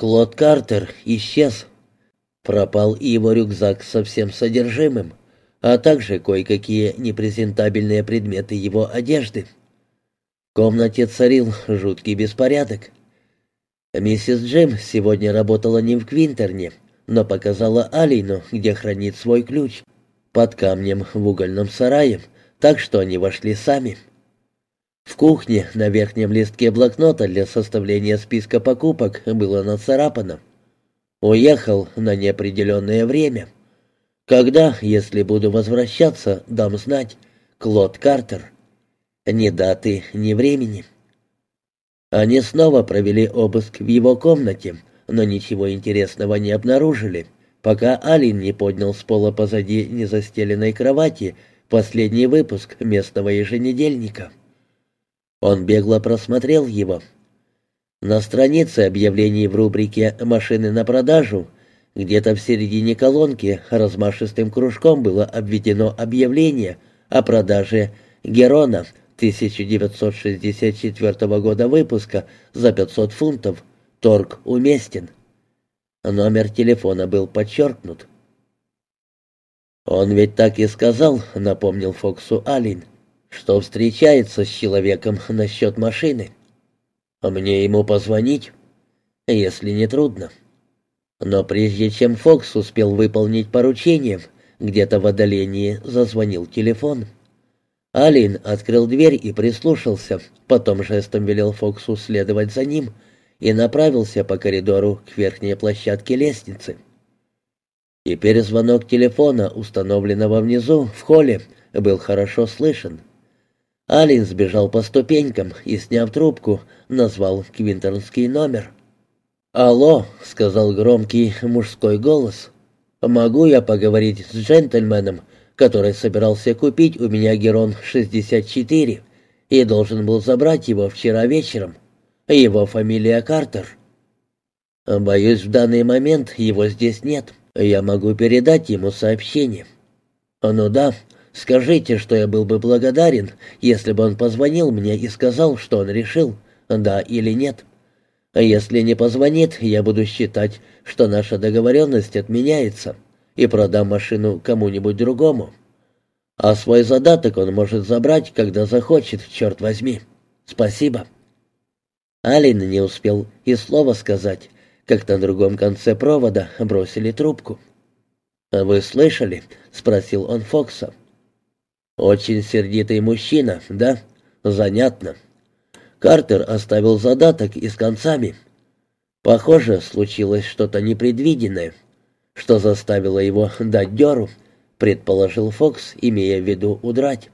Клод Картер исчез. Пропал и его рюкзак со всем содержимым, а также кое-какие непрезентабельные предметы его одежды. В комнате царил жуткий беспорядок. Миссис Джим сегодня работала не в Квинтерне, но показала Алину, где хранит свой ключ, под камнем в угольном сарае, так что они вошли сами. В кухне на верхнем листке блокнота для составления списка покупок было нацарапано. «Уехал на неопределенное время. Когда, если буду возвращаться, дам знать. Клод Картер. Ни даты, ни времени». Они снова провели обыск в его комнате, но ничего интересного не обнаружили, пока Алин не поднял с пола позади незастеленной кровати последний выпуск местного еженедельника. Он бегло просмотрел его. На странице объявлений в рубрике «Машины на продажу» где-то в середине колонки размашистым кружком было обведено объявление о продаже Герона 1964 года выпуска за 500 фунтов. Торг уместен. Номер телефона был подчеркнут. «Он ведь так и сказал», — напомнил Фоксу Алин что встречается с человеком насчет машины. А мне ему позвонить, если не трудно. Но прежде чем Фокс успел выполнить поручение, где-то в отдалении зазвонил телефон. Алин открыл дверь и прислушался, потом жестом велел Фоксу следовать за ним и направился по коридору к верхней площадке лестницы. Теперь звонок телефона, установленного внизу, в холле, был хорошо слышен. Алин сбежал по ступенькам и, сняв трубку, назвал квинтернский номер. «Алло», — сказал громкий мужской голос, — «могу я поговорить с джентльменом, который собирался купить у меня Герон-64 и должен был забрать его вчера вечером? Его фамилия Картер». «Боюсь, в данный момент его здесь нет. Я могу передать ему сообщение». «Ну да, Скажите, что я был бы благодарен, если бы он позвонил мне и сказал, что он решил, да или нет. А если не позвонит, я буду считать, что наша договоренность отменяется, и продам машину кому-нибудь другому. А свой задаток он может забрать, когда захочет, черт возьми. Спасибо». Алин не успел и слова сказать, как на другом конце провода бросили трубку. «Вы слышали?» — спросил он Фокса. «Очень сердитый мужчина, да? Занятно». Картер оставил задаток и с концами. Похоже, случилось что-то непредвиденное, что заставило его дать дёру, предположил Фокс, имея в виду удрать.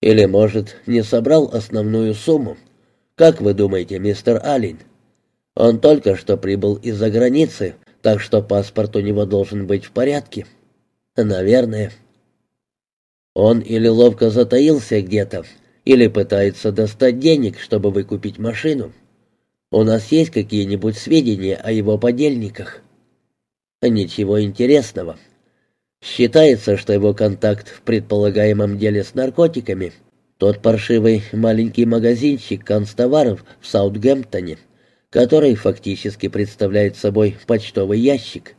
Или, может, не собрал основную сумму? Как вы думаете, мистер Аллен? Он только что прибыл из-за границы, так что паспорт у него должен быть в порядке. Наверное. Он или ловко затаился где-то, или пытается достать денег, чтобы выкупить машину. У нас есть какие-нибудь сведения о его подельниках? Ничего интересного. Считается, что его контакт в предполагаемом деле с наркотиками — тот паршивый маленький магазинчик констоваров в Саутгемптоне, который фактически представляет собой почтовый ящик.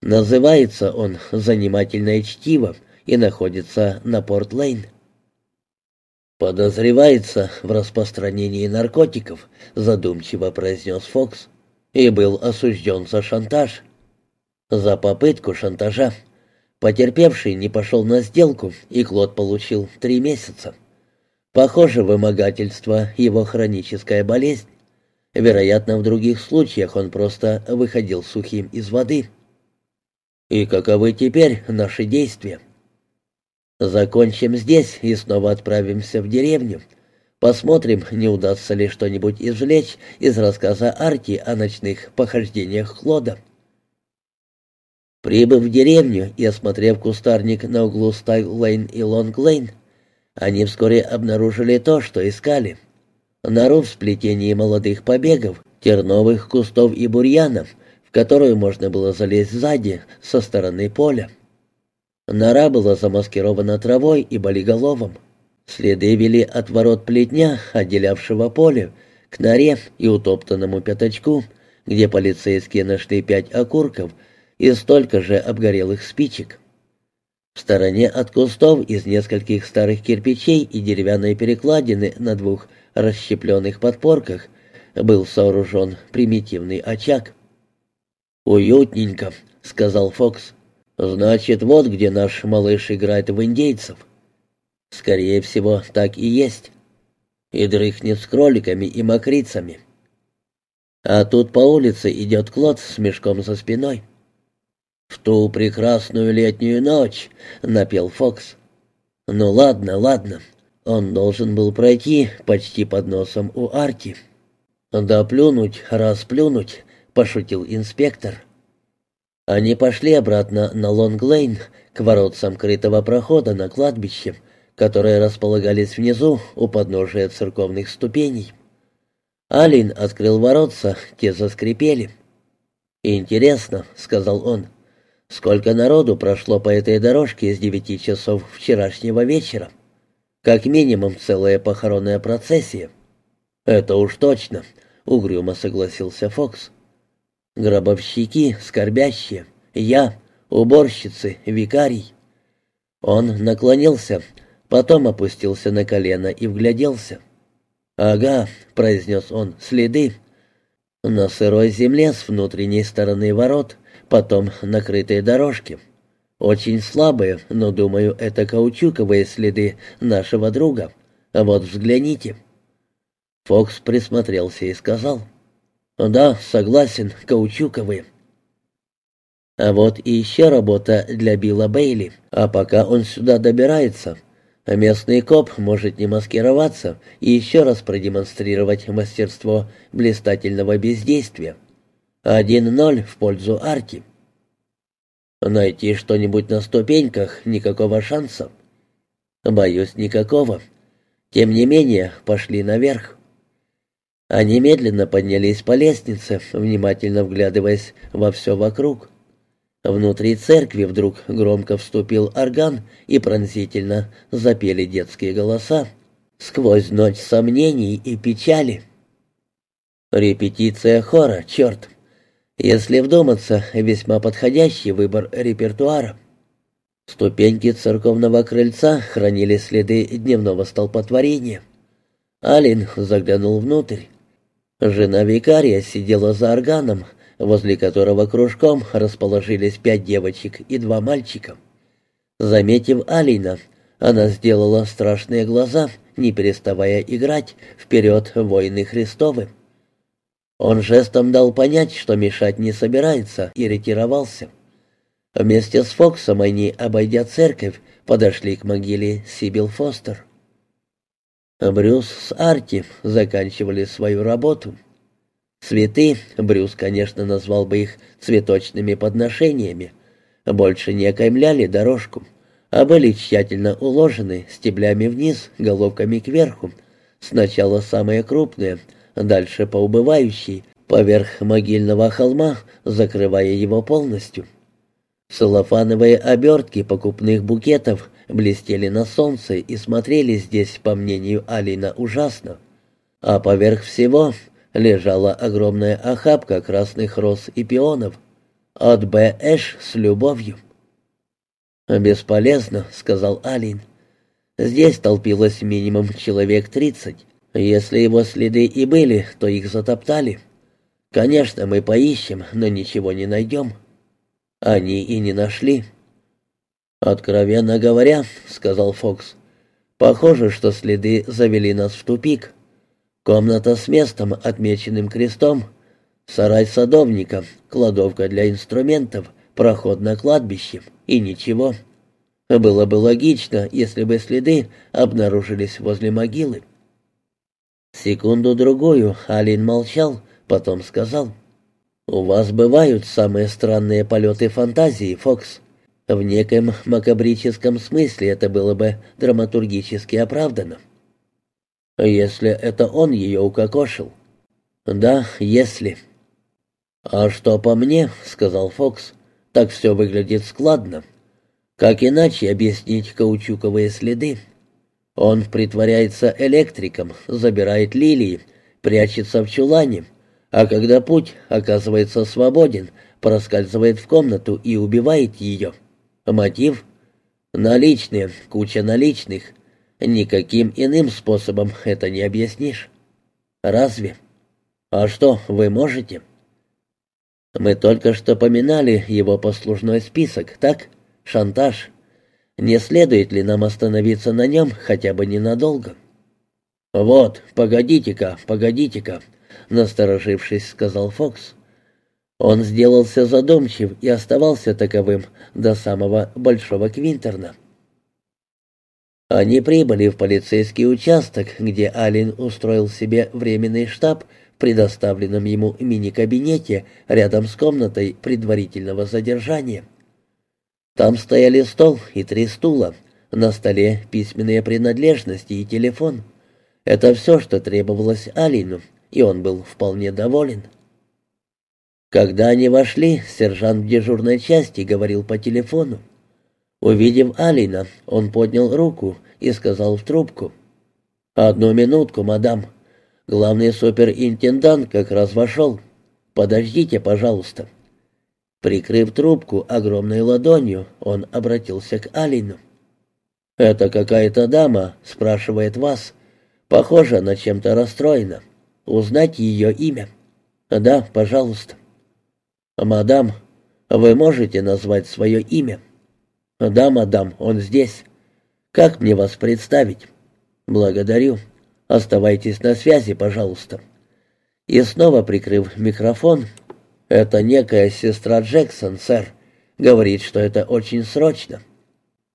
Называется он «Занимательное чтиво», и находится на Порт-Лейн. «Подозревается в распространении наркотиков», — задумчиво произнес Фокс, «и был осужден за шантаж». «За попытку шантажа. Потерпевший не пошел на сделку, и Клод получил три месяца. Похоже, вымогательство — его хроническая болезнь. Вероятно, в других случаях он просто выходил сухим из воды». «И каковы теперь наши действия?» Закончим здесь и снова отправимся в деревню. Посмотрим, не удастся ли что-нибудь извлечь из рассказа Арти о ночных похождениях Клода. Прибыв в деревню и осмотрев кустарник на углу Стайл-Лейн и Лонг-Лейн, они вскоре обнаружили то, что искали. Нору в сплетении молодых побегов, терновых кустов и бурьянов, в которую можно было залезть сзади, со стороны поля. Нора была замаскирована травой и болиголовом. Следы вели от ворот плетня, отделявшего поле, к норе и утоптанному пятачку, где полицейские нашли пять окурков и столько же обгорелых спичек. В стороне от кустов из нескольких старых кирпичей и деревянной перекладины на двух расщепленных подпорках был сооружен примитивный очаг. «Уютненько», — сказал Фокс. «Значит, вот где наш малыш играет в индейцев». «Скорее всего, так и есть. И дрыхнет с кроликами и мокрицами». А тут по улице идет Клод с мешком за спиной. «В ту прекрасную летнюю ночь», — напел Фокс. «Ну ладно, ладно. Он должен был пройти почти под носом у Арти». «Да плюнуть, расплюнуть», — пошутил инспектор. Они пошли обратно на Лонг-Лейн, к воротцам крытого прохода на кладбище, которые располагались внизу у подножия церковных ступеней. Алин открыл воротца, те заскрипели. «Интересно», — сказал он, — «сколько народу прошло по этой дорожке с девяти часов вчерашнего вечера? Как минимум целая похоронная процессия». «Это уж точно», — угрюмо согласился Фокс. «Гробовщики, скорбящие, я, уборщицы, викарий». Он наклонился, потом опустился на колено и вгляделся. «Ага», — произнес он, — «следы». На сырой земле с внутренней стороны ворот, потом накрытые дорожки. Очень слабые, но, думаю, это каучуковые следы нашего друга. Вот взгляните. Фокс присмотрелся и сказал. «Да, согласен, каучуковые». А вот и еще работа для Билла Бейли. А пока он сюда добирается, а местный коп может не маскироваться и еще раз продемонстрировать мастерство блистательного бездействия. Один ноль в пользу Арти. Найти что-нибудь на ступеньках никакого шанса. Боюсь, никакого. Тем не менее, пошли наверх. Они медленно поднялись по лестнице, внимательно вглядываясь во все вокруг. Внутри церкви вдруг громко вступил орган, и пронзительно запели детские голоса. Сквозь ночь сомнений и печали. Репетиция хора, черт. Если вдуматься, весьма подходящий выбор репертуара. Ступеньки церковного крыльца хранили следы дневного столпотворения. Алин заглянул внутрь. Жена викария сидела за органом, возле которого кружком расположились пять девочек и два мальчика. Заметив Алина, она сделала страшные глаза, не переставая играть «Вперед, воины Христовы!». Он жестом дал понять, что мешать не собирается, и ретировался. Вместе с Фоксом они, обойдя церковь, подошли к могиле Сибил Фостер. Брюс с Арти заканчивали свою работу — Цветы, Брюс, конечно, назвал бы их цветочными подношениями, больше не окаймляли дорожку, а были тщательно уложены стеблями вниз, головками кверху, сначала самые крупные, дальше по убывающей, поверх могильного холма, закрывая его полностью. Целлофановые обертки покупных букетов блестели на солнце и смотрели здесь, по мнению Алина, ужасно. А поверх всего лежала огромная охапка красных роз и пионов. От Б. Эш с любовью. «Бесполезно», — сказал Алин. «Здесь толпилось минимум человек тридцать. Если его следы и были, то их затоптали. Конечно, мы поищем, но ничего не найдем». Они и не нашли. «Откровенно говоря», — сказал Фокс, — «похоже, что следы завели нас в тупик». Комната с местом, отмеченным крестом, сарай садовника, кладовка для инструментов, проход на кладбище и ничего. Было бы логично, если бы следы обнаружились возле могилы. Секунду-другую Алин молчал, потом сказал. «У вас бывают самые странные полеты фантазии, Фокс. В неком макабрическом смысле это было бы драматургически оправдано». Если это он ее укокошил. Да, если. А что по мне, сказал Фокс, так все выглядит складно. Как иначе объяснить каучуковые следы? Он притворяется электриком, забирает лилии, прячется в чулане, А когда путь оказывается свободен, проскальзывает в комнату и убивает ее. Мотив? Наличные, куча наличных. Никаким иным способом это не объяснишь. Разве? А что, вы можете? Мы только что поминали его послужной список, так? Шантаж. Не следует ли нам остановиться на нем хотя бы ненадолго? Вот, погодите-ка, погодите-ка, насторожившись, сказал Фокс. Он сделался задумчив и оставался таковым до самого Большого Квинтерна. Они прибыли в полицейский участок, где Алин устроил себе временный штаб в предоставленном ему мини-кабинете рядом с комнатой предварительного задержания. Там стояли стол и три стула, на столе письменные принадлежности и телефон. Это все, что требовалось Алину, и он был вполне доволен. Когда они вошли, сержант в дежурной части говорил по телефону. Увидев Алина, он поднял руку и сказал в трубку. «Одну минутку, мадам. Главный суперинтендант как раз вошел. Подождите, пожалуйста». Прикрыв трубку огромной ладонью, он обратился к Алину. «Это какая-то дама, спрашивает вас. Похоже, она чем-то расстроена. Узнать ее имя?» «Да, пожалуйста». «Мадам, вы можете назвать свое имя?» «Да, мадам, он здесь. Как мне вас представить?» «Благодарю. Оставайтесь на связи, пожалуйста». И снова прикрыв микрофон, «Это некая сестра Джексон, сэр. Говорит, что это очень срочно».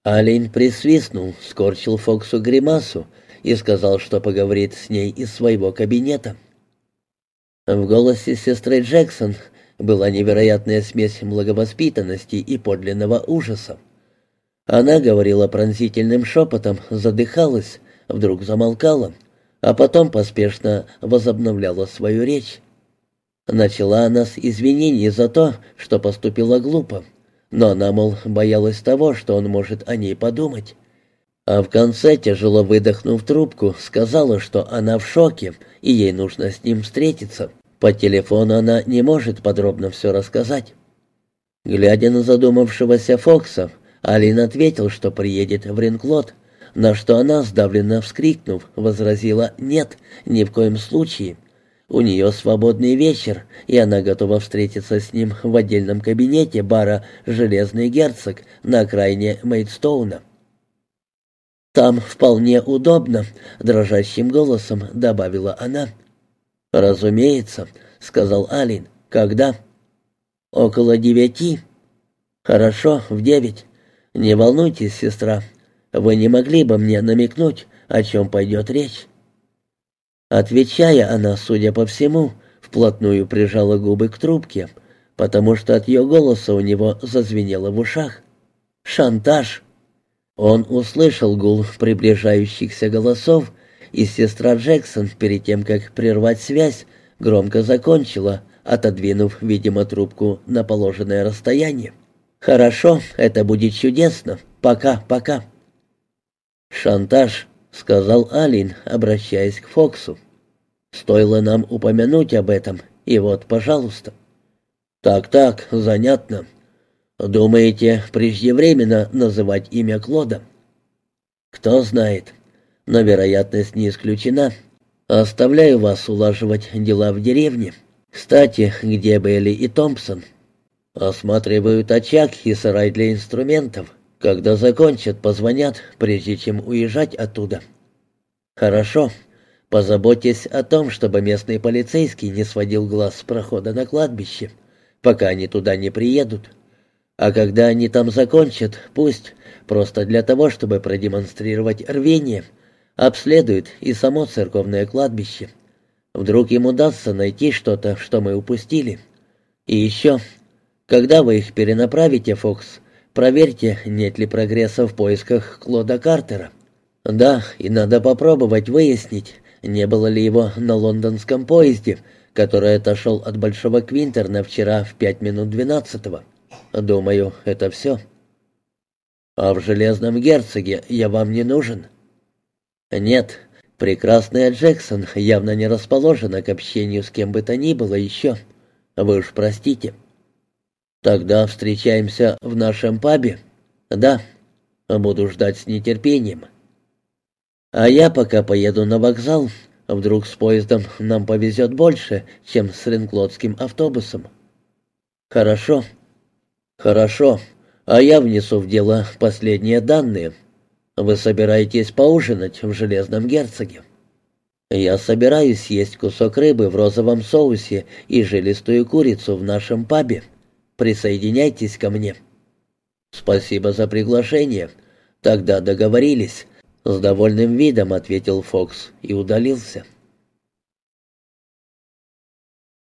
Алин присвистнул, скорчил Фоксу гримасу и сказал, что поговорит с ней из своего кабинета. В голосе сестры Джексон была невероятная смесь благовоспитанности и подлинного ужаса. Она говорила пронзительным шепотом, задыхалась, вдруг замолкала, а потом поспешно возобновляла свою речь. Начала она с извинений за то, что поступила глупо, но она, мол, боялась того, что он может о ней подумать. А в конце, тяжело выдохнув трубку, сказала, что она в шоке, и ей нужно с ним встретиться. По телефону она не может подробно все рассказать. Глядя на задумавшегося Фокса, Алин ответил, что приедет в Ринклот, на что она, сдавленно вскрикнув, возразила «нет, ни в коем случае». У нее свободный вечер, и она готова встретиться с ним в отдельном кабинете бара «Железный герцог» на окраине Мейдстоуна. «Там вполне удобно», — дрожащим голосом добавила она. «Разумеется», — сказал Алин. «Когда?» «Около девяти». «Хорошо, в девять. Не волнуйтесь, сестра. Вы не могли бы мне намекнуть, о чем пойдет речь?» Отвечая, она, судя по всему, вплотную прижала губы к трубке, потому что от ее голоса у него зазвенело в ушах. «Шантаж!» Он услышал гул приближающихся голосов и сестра Джексон, перед тем, как прервать связь, громко закончила, отодвинув, видимо, трубку на положенное расстояние. «Хорошо, это будет чудесно. Пока, пока». «Шантаж», — сказал Алин, обращаясь к Фоксу. «Стоило нам упомянуть об этом, и вот, пожалуйста». «Так-так, занятно. Думаете, преждевременно называть имя Клода?» «Кто знает но вероятность не исключена. Оставляю вас улаживать дела в деревне. Кстати, где Белли и Томпсон? Осматривают очаг и сарай для инструментов. Когда закончат, позвонят, прежде чем уезжать оттуда. Хорошо. Позаботьтесь о том, чтобы местный полицейский не сводил глаз с прохода на кладбище, пока они туда не приедут. А когда они там закончат, пусть, просто для того, чтобы продемонстрировать рвение – обследует и само церковное кладбище. Вдруг им удастся найти что-то, что мы упустили. И еще, когда вы их перенаправите, Фокс, проверьте, нет ли прогресса в поисках Клода Картера. Да, и надо попробовать выяснить, не было ли его на лондонском поезде, который отошел от Большого Квинтерна вчера в пять минут двенадцатого. Думаю, это все. А в «Железном герцоге» я вам не нужен. «Нет, Прекрасная Джексон явно не расположена к общению с кем бы то ни было еще. Вы уж простите. Тогда встречаемся в нашем пабе. Да, буду ждать с нетерпением. А я пока поеду на вокзал. Вдруг с поездом нам повезет больше, чем с ренклотским автобусом. Хорошо. Хорошо. А я внесу в дело последние данные. Вы собираетесь поужинать в Железном Герцоге? Я собираюсь есть кусок рыбы в розовом соусе и жилистую курицу в нашем пабе. Присоединяйтесь ко мне. Спасибо за приглашение. Тогда договорились. С довольным видом ответил Фокс и удалился.